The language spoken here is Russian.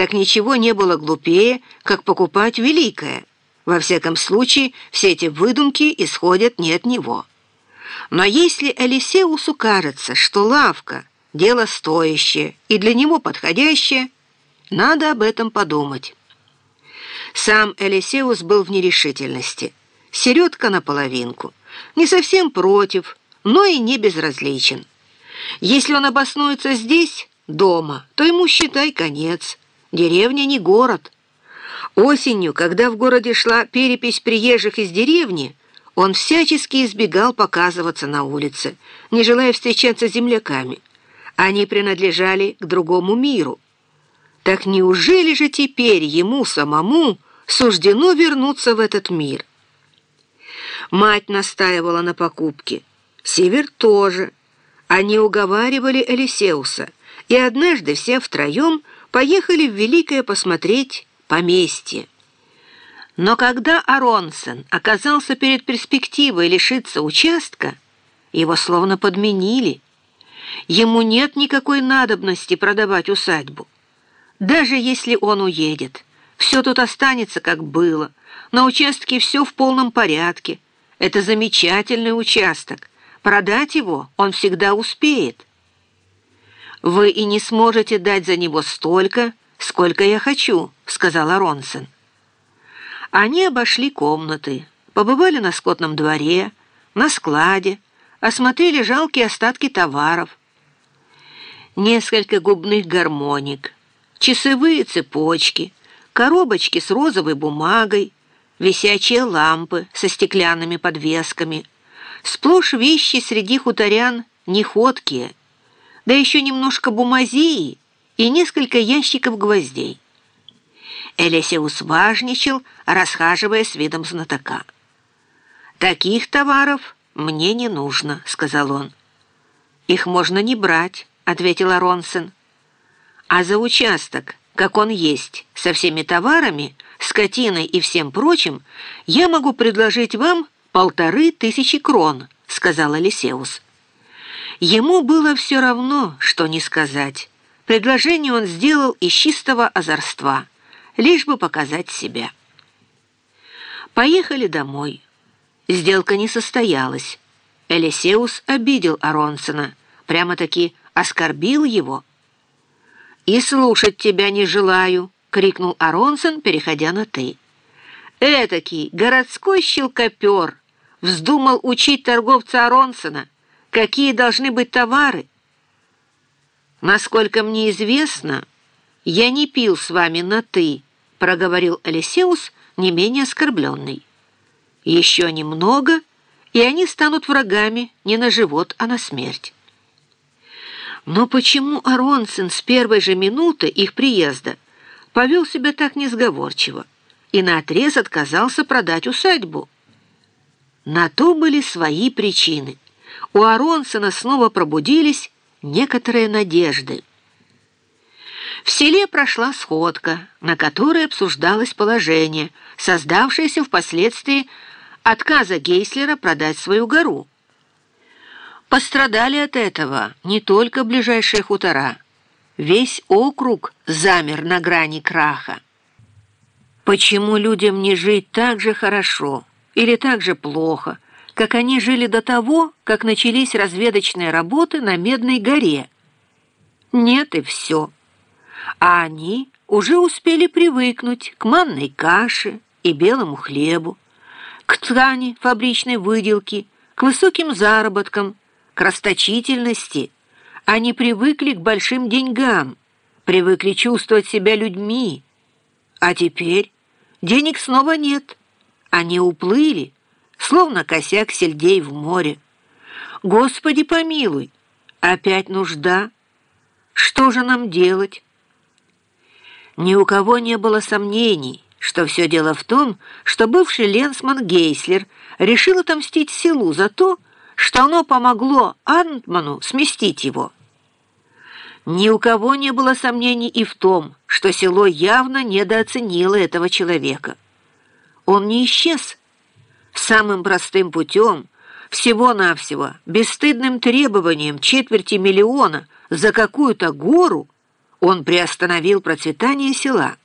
так ничего не было глупее, как покупать великое. Во всяком случае, все эти выдумки исходят не от него. Но если Элисеусу кажется, что лавка – дело стоящее и для него подходящее, надо об этом подумать. Сам Элисеус был в нерешительности. Середка наполовинку. Не совсем против, но и не безразличен. Если он обоснуется здесь, дома, то ему, считай, конец. Деревня не город. Осенью, когда в городе шла перепись приезжих из деревни, он всячески избегал показываться на улице, не желая встречаться с земляками. Они принадлежали к другому миру. Так неужели же теперь ему самому суждено вернуться в этот мир? Мать настаивала на покупке. Север тоже. Они уговаривали Элисеуса, и однажды все втроем поехали в Великое посмотреть поместье. Но когда Аронсон оказался перед перспективой лишиться участка, его словно подменили. Ему нет никакой надобности продавать усадьбу. Даже если он уедет, все тут останется, как было. На участке все в полном порядке. Это замечательный участок. Продать его он всегда успеет. «Вы и не сможете дать за него столько, сколько я хочу», — сказала Ронсон. Они обошли комнаты, побывали на скотном дворе, на складе, осмотрели жалкие остатки товаров. Несколько губных гармоник, часовые цепочки, коробочки с розовой бумагой, висячие лампы со стеклянными подвесками, сплошь вещи среди хуторян неходкие, да еще немножко бумазии и несколько ящиков гвоздей. Элисеус важничал, расхаживая с видом знатока. «Таких товаров мне не нужно», — сказал он. «Их можно не брать», — ответила Ронсен. «А за участок, как он есть, со всеми товарами, скотиной и всем прочим, я могу предложить вам полторы тысячи крон», — сказал Элисеус. Ему было все равно, что не сказать. Предложение он сделал из чистого озорства, лишь бы показать себя. Поехали домой. Сделка не состоялась. Элисеус обидел Аронсона, прямо-таки оскорбил его. «И слушать тебя не желаю!» — крикнул Аронсон, переходя на «ты». «Этакий городской щелкопер вздумал учить торговца Аронсона, какие должны быть товары. Насколько мне известно, я не пил с вами на «ты», проговорил Алисеус, не менее оскорбленный. Еще немного, и они станут врагами не на живот, а на смерть. Но почему Аронсен с первой же минуты их приезда повел себя так несговорчиво и наотрез отказался продать усадьбу? На то были свои причины – у Аронсона снова пробудились некоторые надежды. В селе прошла сходка, на которой обсуждалось положение, создавшееся впоследствии отказа Гейслера продать свою гору. Пострадали от этого не только ближайшие хутора. Весь округ замер на грани краха. Почему людям не жить так же хорошо или так же плохо, как они жили до того, как начались разведочные работы на Медной горе. Нет и все. А они уже успели привыкнуть к манной каше и белому хлебу, к ткани фабричной выделки, к высоким заработкам, к расточительности. Они привыкли к большим деньгам, привыкли чувствовать себя людьми. А теперь денег снова нет. Они уплыли, словно косяк сельдей в море. Господи помилуй, опять нужда. Что же нам делать? Ни у кого не было сомнений, что все дело в том, что бывший ленсман Гейслер решил отомстить селу за то, что оно помогло Антману сместить его. Ни у кого не было сомнений и в том, что село явно недооценило этого человека. Он не исчез, самым простым путем, всего-навсего, бесстыдным требованием четверти миллиона за какую-то гору, он приостановил процветание села.